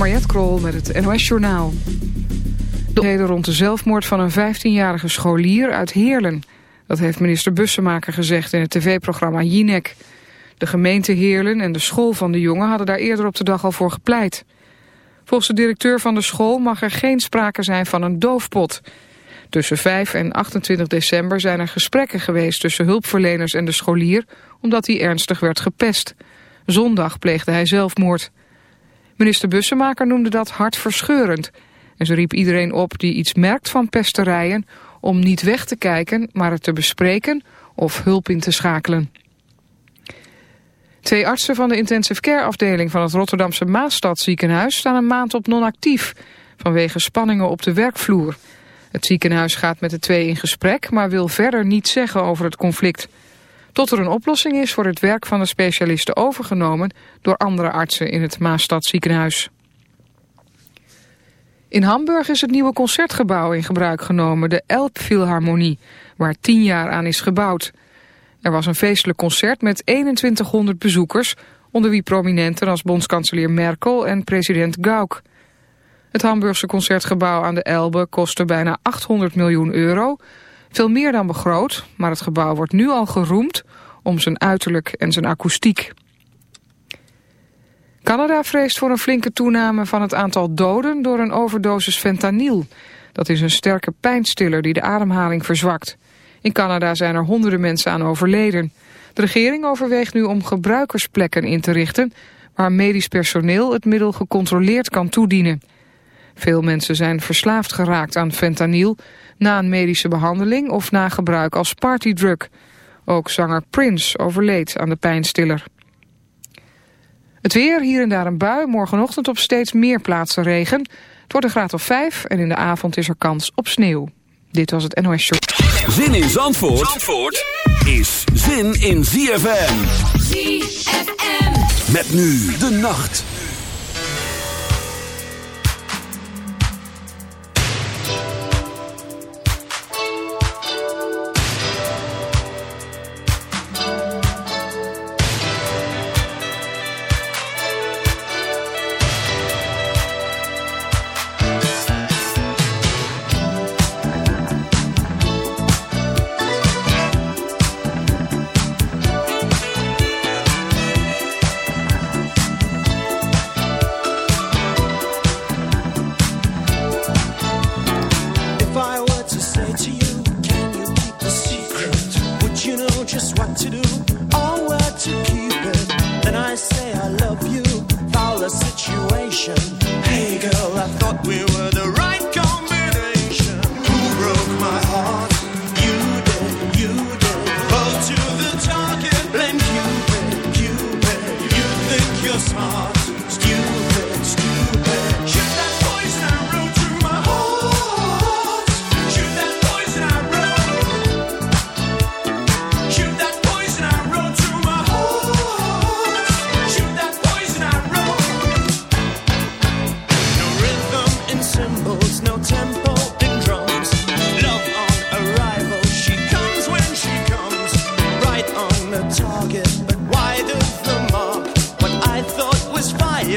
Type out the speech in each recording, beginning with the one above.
Mariette Krol met het NOS Journaal. De rond de zelfmoord van een 15-jarige scholier uit Heerlen. Dat heeft minister Bussemaker gezegd in het tv-programma Jinek. De gemeente Heerlen en de school van de jongen hadden daar eerder op de dag al voor gepleit. Volgens de directeur van de school mag er geen sprake zijn van een doofpot. Tussen 5 en 28 december zijn er gesprekken geweest tussen hulpverleners en de scholier... omdat hij ernstig werd gepest. Zondag pleegde hij zelfmoord. Minister Bussemaker noemde dat hartverscheurend. En ze riep iedereen op die iets merkt van pesterijen... om niet weg te kijken, maar het te bespreken of hulp in te schakelen. Twee artsen van de intensive care afdeling van het Rotterdamse Maastadziekenhuis staan een maand op non-actief vanwege spanningen op de werkvloer. Het ziekenhuis gaat met de twee in gesprek, maar wil verder niets zeggen over het conflict. Tot er een oplossing is, wordt het werk van de specialisten overgenomen door andere artsen in het Maastadziekenhuis. In Hamburg is het nieuwe concertgebouw in gebruik genomen, de Elbphilharmonie, waar tien jaar aan is gebouwd. Er was een feestelijk concert met 2100 bezoekers, onder wie prominenten als bondskanselier Merkel en president Gauck. Het Hamburgse concertgebouw aan de Elbe kostte bijna 800 miljoen euro, veel meer dan begroot, maar het gebouw wordt nu al geroemd om zijn uiterlijk en zijn akoestiek. Canada vreest voor een flinke toename van het aantal doden door een overdosis fentanyl. Dat is een sterke pijnstiller die de ademhaling verzwakt. In Canada zijn er honderden mensen aan overleden. De regering overweegt nu om gebruikersplekken in te richten... waar medisch personeel het middel gecontroleerd kan toedienen. Veel mensen zijn verslaafd geraakt aan fentanyl... na een medische behandeling of na gebruik als partydrug. Ook zanger Prince overleed aan de pijnstiller. Het weer, hier en daar een bui, morgenochtend op steeds meer plaatsen regen. Het wordt een graad of 5 en in de avond is er kans op sneeuw. Dit was het NOS Show. Zin in Zandvoort, Zandvoort is zin in ZFM. ZFM. Met nu de nacht.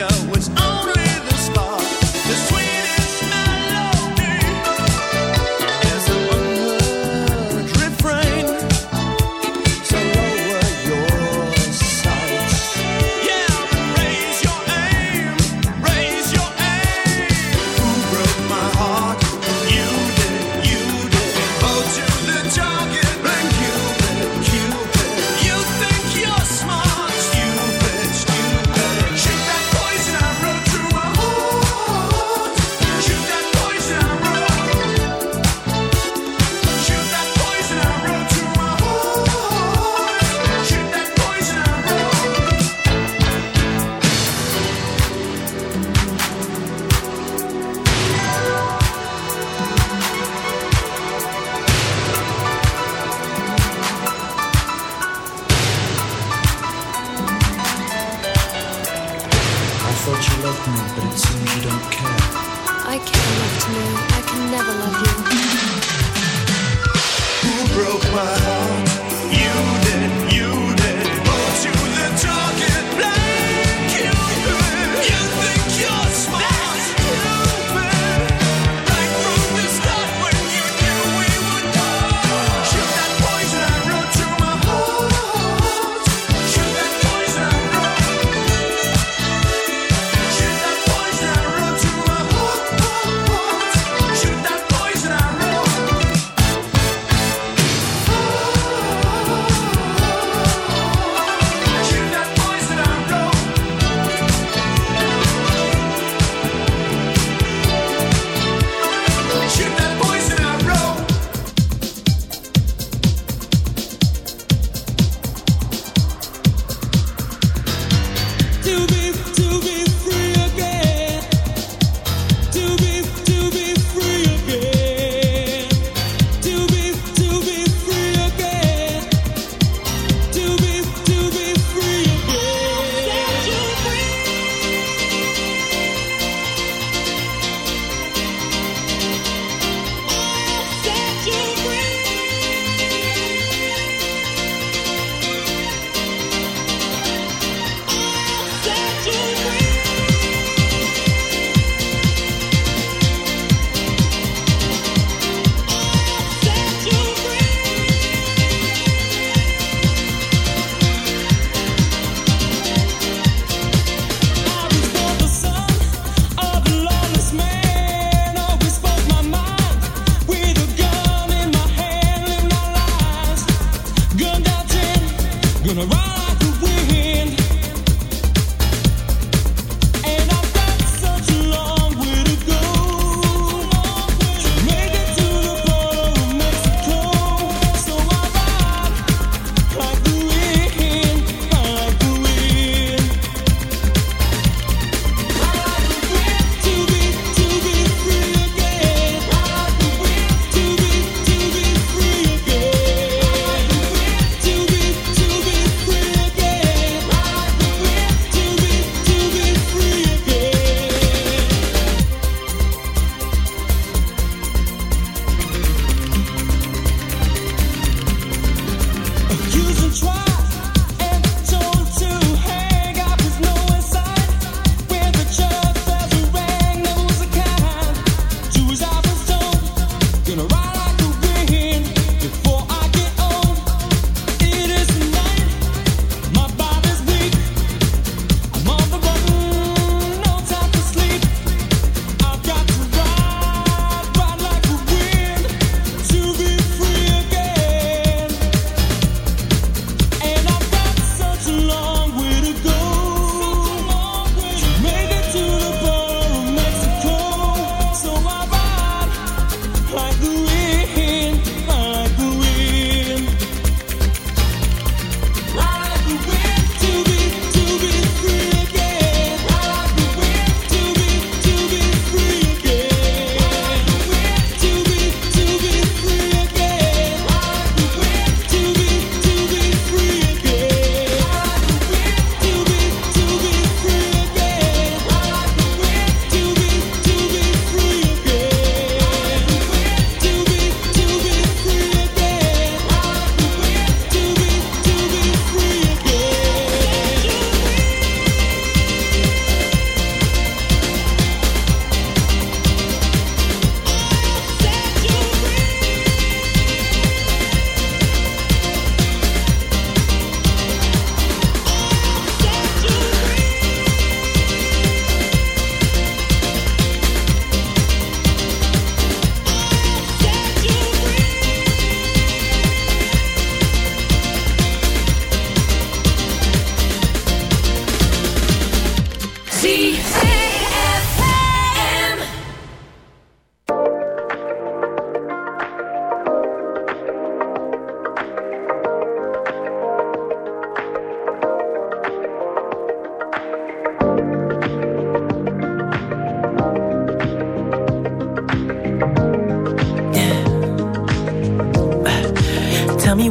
Was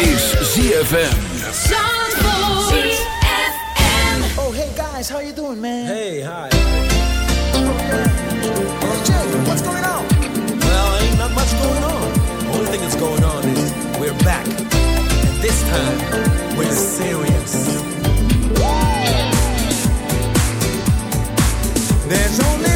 Is ZFM. ZFM. Oh, hey guys, how you doing, man? Hey, hi. Hey, Jay, what's going on? Well, ain't not much going on. Only thing that's going on is we're back. And this time, we're serious. There's only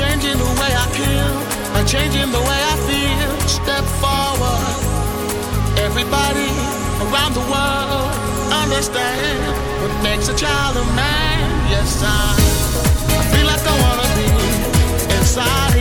changing the way I kill, and changing the way I feel. Step forward, everybody around the world understand what makes a child a man. Yes, I, I feel like I wanna be inside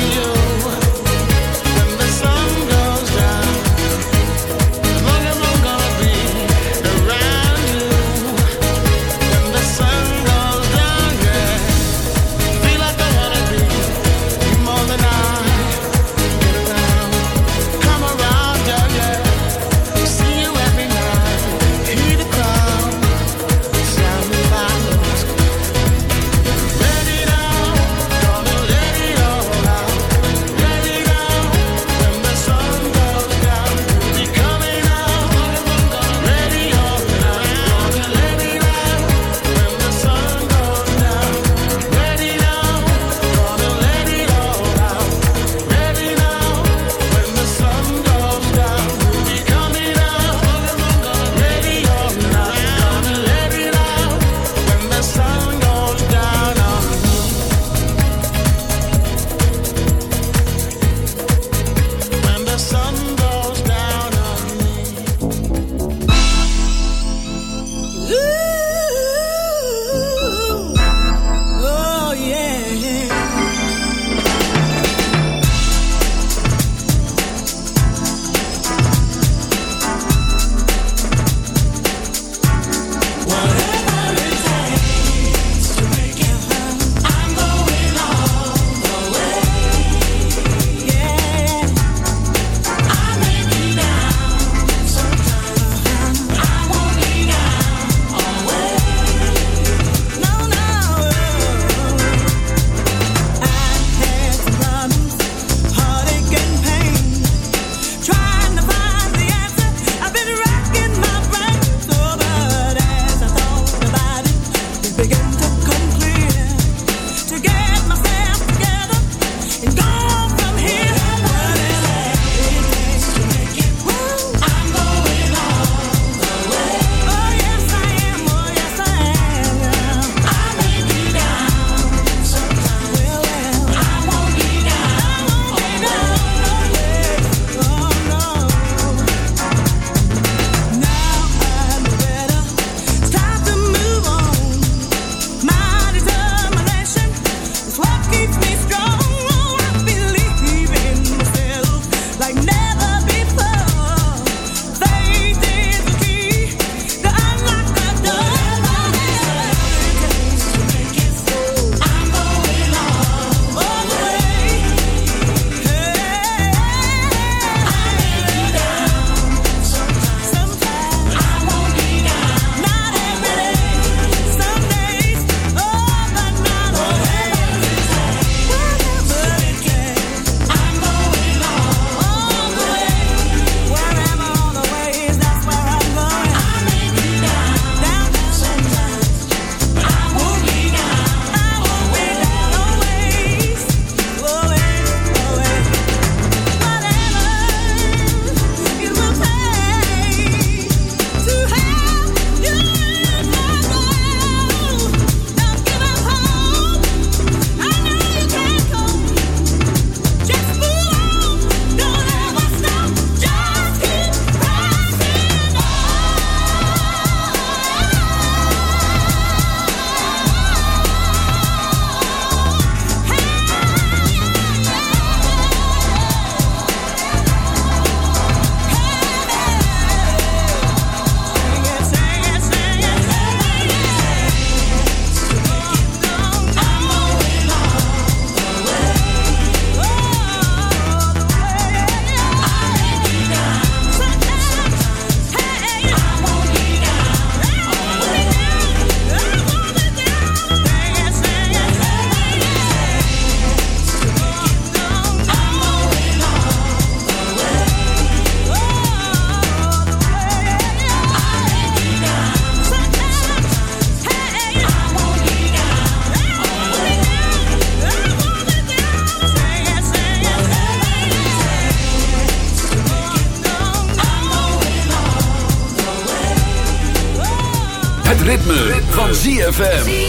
ZFM.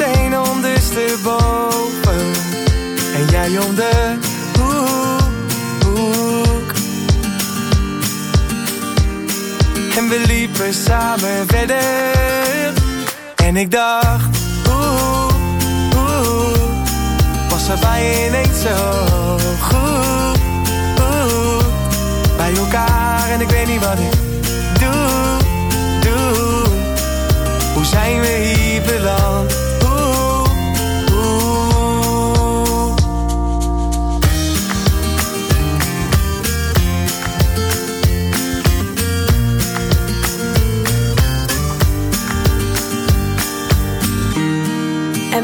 Meteen ondersteboven. En jij om de hoek, hoek. En we liepen samen verder. En ik dacht, oeh, oeh. Was er bij ineens zo goed, oeh. Bij elkaar en ik weet niet wat ik doe, doe. Hoe zijn we hier beland?